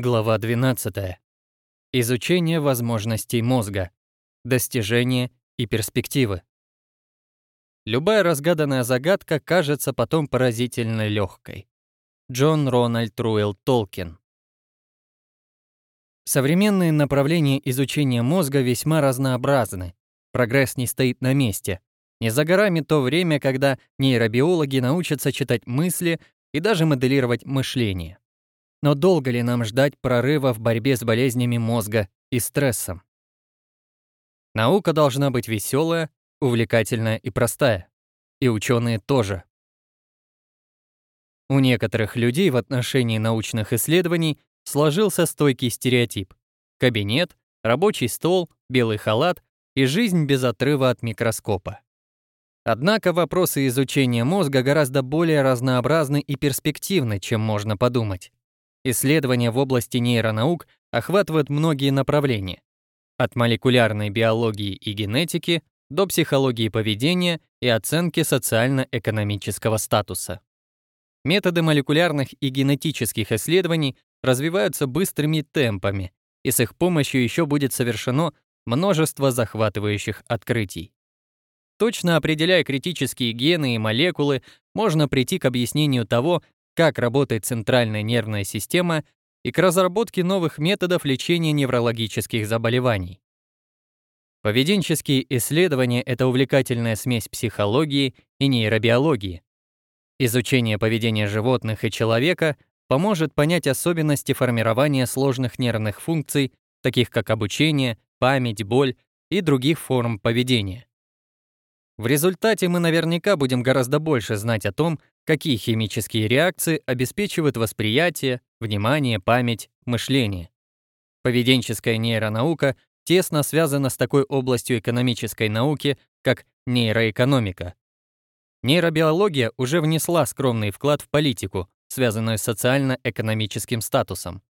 Глава 12. Изучение возможностей мозга. Достижения и перспективы. Любая разгаданная загадка кажется потом поразительно легкой. Джон Рональд Руэлл Толкин. Современные направления изучения мозга весьма разнообразны. Прогресс не стоит на месте. Не за горами то время, когда нейробиологи научатся читать мысли и даже моделировать мышление. Но долго ли нам ждать прорыва в борьбе с болезнями мозга и стрессом? Наука должна быть веселая, увлекательная и простая. И ученые тоже. У некоторых людей в отношении научных исследований сложился стойкий стереотип. Кабинет, рабочий стол, белый халат и жизнь без отрыва от микроскопа. Однако вопросы изучения мозга гораздо более разнообразны и перспективны, чем можно подумать. Исследования в области нейронаук охватывают многие направления. От молекулярной биологии и генетики до психологии поведения и оценки социально-экономического статуса. Методы молекулярных и генетических исследований развиваются быстрыми темпами, и с их помощью еще будет совершено множество захватывающих открытий. Точно определяя критические гены и молекулы, можно прийти к объяснению того, как работает центральная нервная система и к разработке новых методов лечения неврологических заболеваний. Поведенческие исследования — это увлекательная смесь психологии и нейробиологии. Изучение поведения животных и человека поможет понять особенности формирования сложных нервных функций, таких как обучение, память, боль и других форм поведения. В результате мы наверняка будем гораздо больше знать о том, какие химические реакции обеспечивают восприятие, внимание, память, мышление. Поведенческая нейронаука тесно связана с такой областью экономической науки, как нейроэкономика. Нейробиология уже внесла скромный вклад в политику, связанную с социально-экономическим статусом.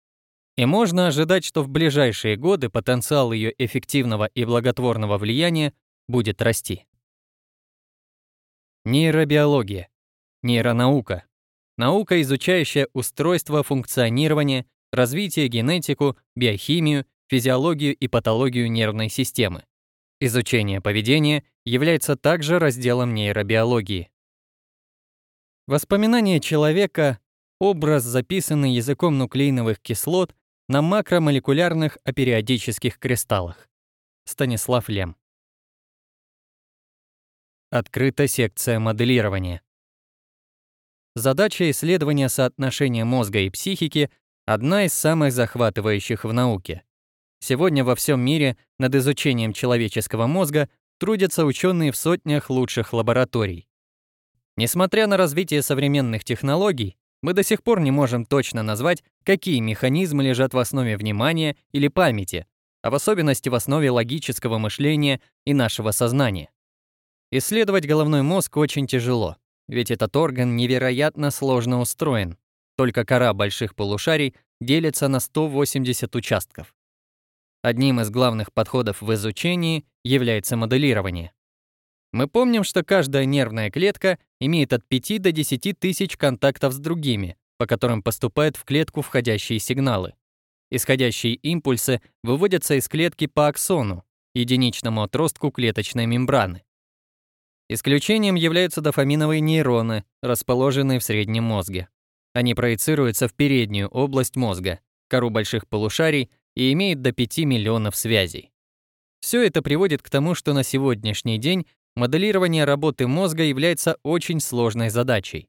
И можно ожидать, что в ближайшие годы потенциал ее эффективного и благотворного влияния будет расти. Нейробиология. Нейронаука. Наука, изучающая устройство, функционирование, развитие, генетику, биохимию, физиологию и патологию нервной системы. Изучение поведения является также разделом нейробиологии. Воспоминания человека — образ, записанный языком нуклеиновых кислот на макромолекулярных апериодических кристаллах. Станислав Лем. Открыта секция моделирования. Задача исследования соотношения мозга и психики — одна из самых захватывающих в науке. Сегодня во всем мире над изучением человеческого мозга трудятся ученые в сотнях лучших лабораторий. Несмотря на развитие современных технологий, мы до сих пор не можем точно назвать, какие механизмы лежат в основе внимания или памяти, а в особенности в основе логического мышления и нашего сознания. Исследовать головной мозг очень тяжело, ведь этот орган невероятно сложно устроен. Только кора больших полушарий делится на 180 участков. Одним из главных подходов в изучении является моделирование. Мы помним, что каждая нервная клетка имеет от 5 до 10 тысяч контактов с другими, по которым поступают в клетку входящие сигналы. Исходящие импульсы выводятся из клетки по аксону, единичному отростку клеточной мембраны. Исключением являются дофаминовые нейроны, расположенные в среднем мозге. Они проецируются в переднюю область мозга, кору больших полушарий и имеют до 5 миллионов связей. Все это приводит к тому, что на сегодняшний день моделирование работы мозга является очень сложной задачей.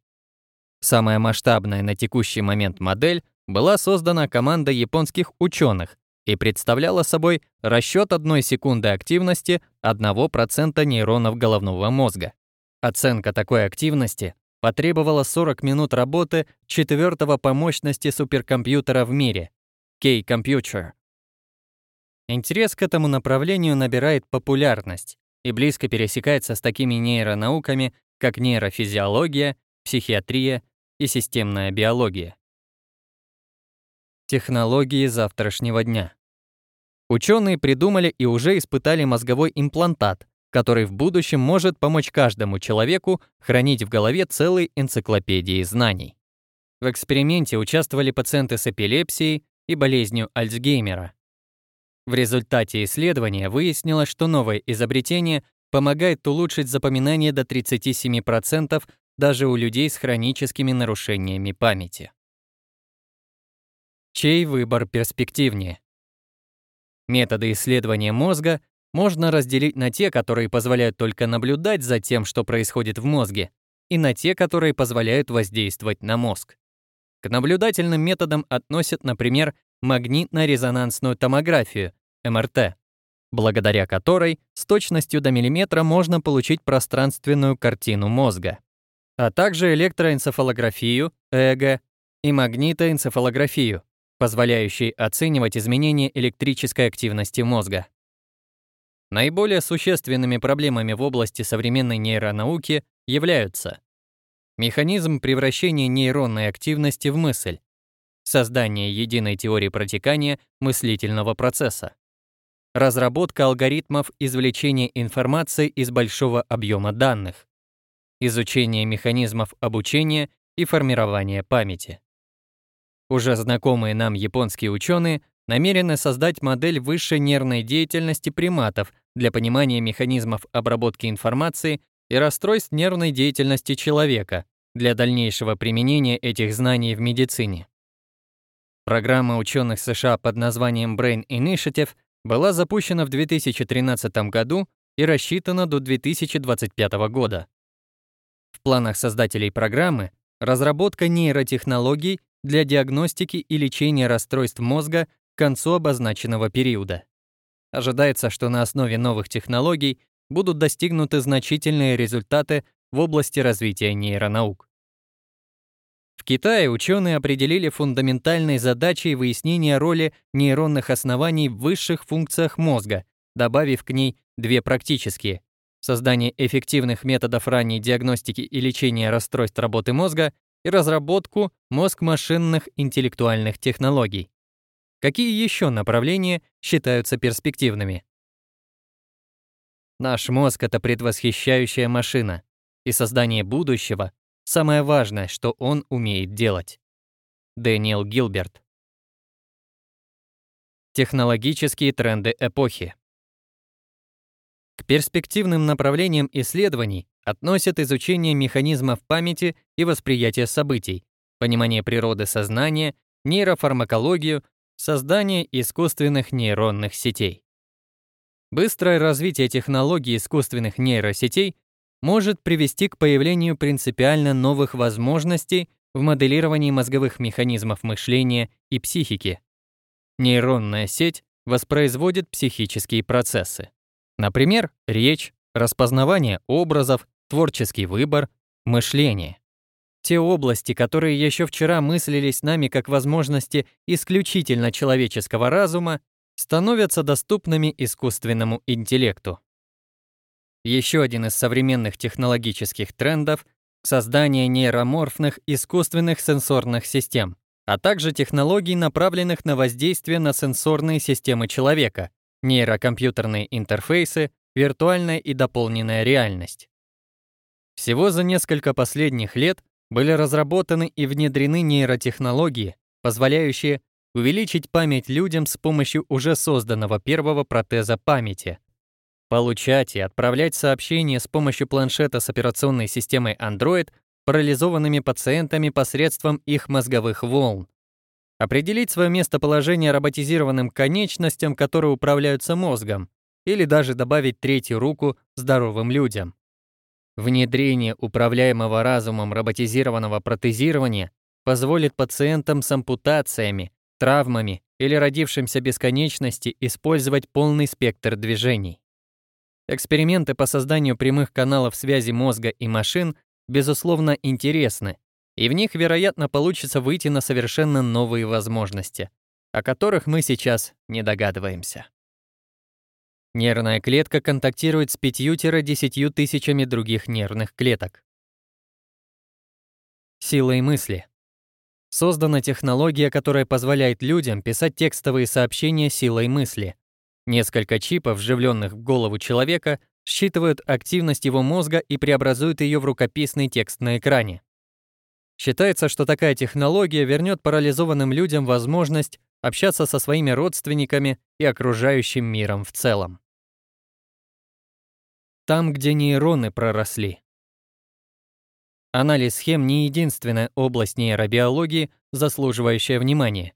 Самая масштабная на текущий момент модель была создана командой японских ученых, и представляла собой расчет одной секунды активности 1% нейронов головного мозга. Оценка такой активности потребовала 40 минут работы четвертого по мощности суперкомпьютера в мире — K-Computer. Интерес к этому направлению набирает популярность и близко пересекается с такими нейронауками, как нейрофизиология, психиатрия и системная биология. Технологии завтрашнего дня. Ученые придумали и уже испытали мозговой имплантат, который в будущем может помочь каждому человеку хранить в голове целые энциклопедии знаний. В эксперименте участвовали пациенты с эпилепсией, и болезнью Альцгеймера. В результате исследования выяснилось, что новое изобретение помогает улучшить запоминание до 37% даже у людей с хроническими нарушениями памяти. Чей выбор перспективнее? Методы исследования мозга можно разделить на те, которые позволяют только наблюдать за тем, что происходит в мозге, и на те, которые позволяют воздействовать на мозг. К наблюдательным методам относят, например, магнитно-резонансную томографию, МРТ, благодаря которой с точностью до миллиметра можно получить пространственную картину мозга, а также электроэнцефалографию, ЭЭГ, и магнитоэнцефалографию, позволяющей оценивать изменения электрической активности мозга. Наиболее существенными проблемами в области современной нейронауки являются механизм превращения нейронной активности в мысль, создание единой теории протекания мыслительного процесса, разработка алгоритмов извлечения информации из большого объема данных, изучение механизмов обучения и формирования памяти. Уже знакомые нам японские ученые намерены создать модель высшей нервной деятельности приматов для понимания механизмов обработки информации и расстройств нервной деятельности человека для дальнейшего применения этих знаний в медицине. Программа ученых США под названием Brain Initiative была запущена в 2013 году и рассчитана до 2025 года. В планах создателей программы разработка нейротехнологий для диагностики и лечения расстройств мозга к концу обозначенного периода. Ожидается, что на основе новых технологий будут достигнуты значительные результаты в области развития нейронаук. В Китае ученые определили фундаментальной задачей выяснения роли нейронных оснований в высших функциях мозга, добавив к ней две практические — создание эффективных методов ранней диагностики и лечения расстройств работы мозга и разработку мозг-машинных интеллектуальных технологий. Какие еще направления считаются перспективными? Наш мозг — это предвосхищающая машина, и создание будущего — самое важное, что он умеет делать. Дэниел Гилберт. Технологические тренды эпохи. К перспективным направлениям исследований относят изучение механизмов памяти и восприятия событий, понимание природы сознания, нейрофармакологию, создание искусственных нейронных сетей. Быстрое развитие технологий искусственных нейросетей может привести к появлению принципиально новых возможностей в моделировании мозговых механизмов мышления и психики. Нейронная сеть воспроизводит психические процессы. Например, речь, распознавание образов, творческий выбор, мышление. Те области, которые еще вчера мыслились нами как возможности исключительно человеческого разума, становятся доступными искусственному интеллекту. Еще один из современных технологических трендов — создание нейроморфных искусственных сенсорных систем, а также технологий, направленных на воздействие на сенсорные системы человека, нейрокомпьютерные интерфейсы, виртуальная и дополненная реальность. Всего за несколько последних лет были разработаны и внедрены нейротехнологии, позволяющие увеличить память людям с помощью уже созданного первого протеза памяти, получать и отправлять сообщения с помощью планшета с операционной системой Android парализованными пациентами посредством их мозговых волн, определить свое местоположение роботизированным конечностям, которые управляются мозгом, или даже добавить третью руку здоровым людям. Внедрение управляемого разумом роботизированного протезирования позволит пациентам с ампутациями, травмами или родившимся без конечности использовать полный спектр движений. Эксперименты по созданию прямых каналов связи мозга и машин, безусловно, интересны, и в них, вероятно, получится выйти на совершенно новые возможности, о которых мы сейчас не догадываемся. Нервная клетка контактирует с 5-10 тысячами других нервных клеток. Силой мысли. Создана технология, которая позволяет людям писать текстовые сообщения силой мысли. Несколько чипов, вживленных в голову человека, считывают активность его мозга и преобразуют ее в рукописный текст на экране. Считается, что такая технология вернет парализованным людям возможность общаться со своими родственниками и окружающим миром в целом. Там, где нейроны проросли. Анализ схем не единственная область нейробиологии, заслуживающая внимания.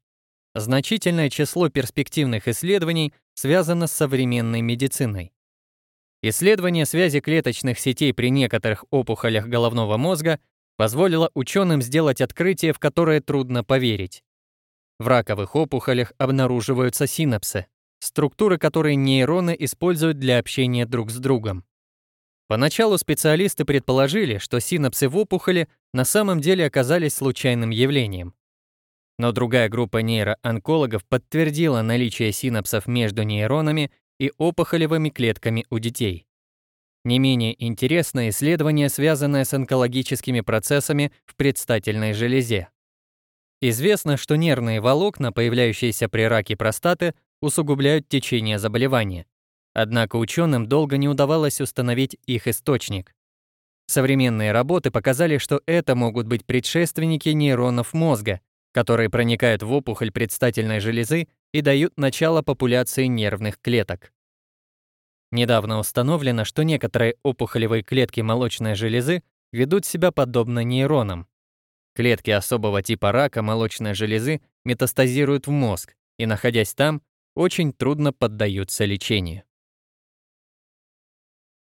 Значительное число перспективных исследований связано с современной медициной. Исследование связи клеточных сетей при некоторых опухолях головного мозга позволило ученым сделать открытие, в которое трудно поверить. В раковых опухолях обнаруживаются синапсы, структуры, которые нейроны используют для общения друг с другом. Поначалу специалисты предположили, что синапсы в опухоли на самом деле оказались случайным явлением. Но другая группа нейроонкологов подтвердила наличие синапсов между нейронами и опухолевыми клетками у детей. Не менее интересное исследование, связанное с онкологическими процессами в предстательной железе. Известно, что нервные волокна, появляющиеся при раке простаты, усугубляют течение заболевания. Однако ученым долго не удавалось установить их источник. Современные работы показали, что это могут быть предшественники нейронов мозга, которые проникают в опухоль предстательной железы и дают начало популяции нервных клеток. Недавно установлено, что некоторые опухолевые клетки молочной железы ведут себя подобно нейронам. Клетки особого типа рака молочной железы метастазируют в мозг и, находясь там, очень трудно поддаются лечению.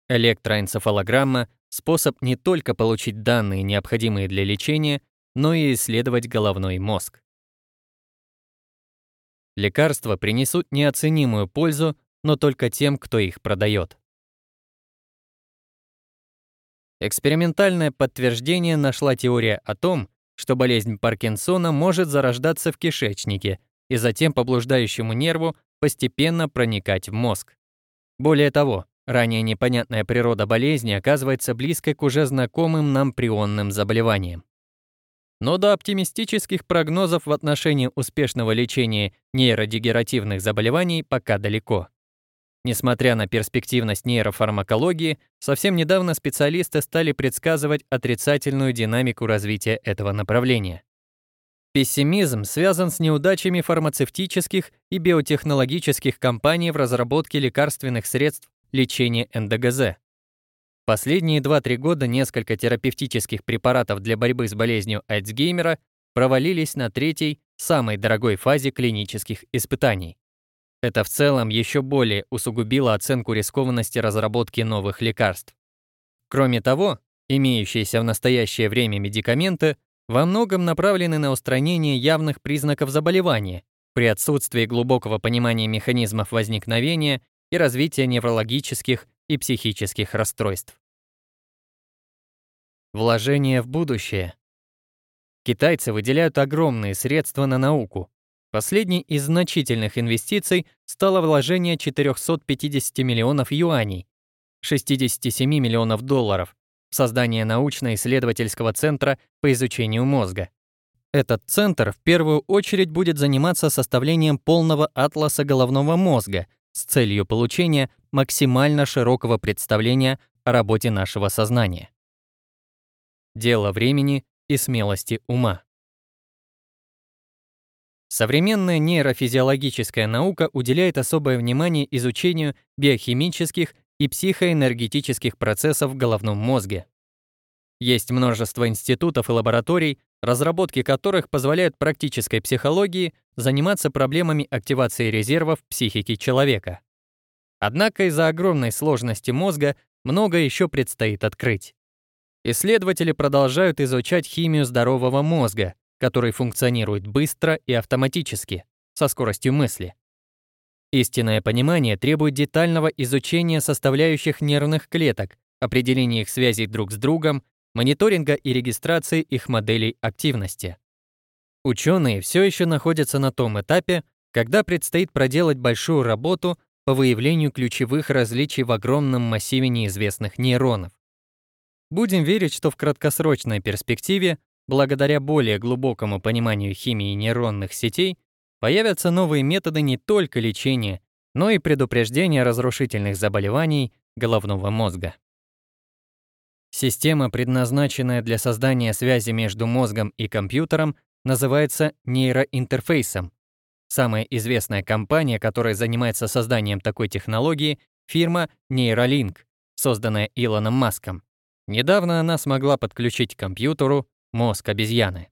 Электроэнцефалограмма — способ не только получить данные, необходимые для лечения, но и исследовать головной мозг. Лекарства принесут неоценимую пользу, но только тем, кто их продает. Экспериментальное подтверждение нашла теория о том, что болезнь Паркинсона может зарождаться в кишечнике и затем по блуждающему нерву постепенно проникать в мозг. Более того, ранее непонятная природа болезни оказывается близкой к уже знакомым нам прионным заболеваниям. Но до оптимистических прогнозов в отношении успешного лечения нейродегеративных заболеваний пока далеко. Несмотря на перспективность нейрофармакологии, совсем недавно специалисты стали предсказывать отрицательную динамику развития этого направления. Пессимизм связан с неудачами фармацевтических и биотехнологических компаний в разработке лекарственных средств лечения НДГЗ. Последние 2-3 года несколько терапевтических препаратов для борьбы с болезнью Альцгеймера провалились на третьей, самой дорогой фазе клинических испытаний. Это в целом еще более усугубило оценку рискованности разработки новых лекарств. Кроме того, имеющиеся в настоящее время медикаменты во многом направлены на устранение явных признаков заболевания при отсутствии глубокого понимания механизмов возникновения и развития неврологических и психических расстройств. Вложение в будущее. Китайцы выделяют огромные средства на науку. Последней из значительных инвестиций стало вложение 450 миллионов юаней, 67 миллионов долларов, в создание научно-исследовательского центра по изучению мозга. Этот центр в первую очередь будет заниматься составлением полного атласа головного мозга с целью получения максимально широкого представления о работе нашего сознания. Дело времени и смелости ума. Современная нейрофизиологическая наука уделяет особое внимание изучению биохимических и психоэнергетических процессов в головном мозге. Есть множество институтов и лабораторий, разработки которых позволяют практической психологии заниматься проблемами активации резервов психики человека. Однако из-за огромной сложности мозга много еще предстоит открыть. Исследователи продолжают изучать химию здорового мозга, который функционирует быстро и автоматически, со скоростью мысли. Истинное понимание требует детального изучения составляющих нервных клеток, определения их связей друг с другом, мониторинга и регистрации их моделей активности. Ученые все еще находятся на том этапе, когда предстоит проделать большую работу по выявлению ключевых различий в огромном массиве неизвестных нейронов. Будем верить, что в краткосрочной перспективе, благодаря более глубокому пониманию химии нейронных сетей, появятся новые методы не только лечения, но и предупреждения разрушительных заболеваний головного мозга. Система, предназначенная для создания связи между мозгом и компьютером, называется нейроинтерфейсом. Самая известная компания, которая занимается созданием такой технологии, фирма Neuralink, созданная Илоном Маском. Недавно она смогла подключить к компьютеру мозг обезьяны.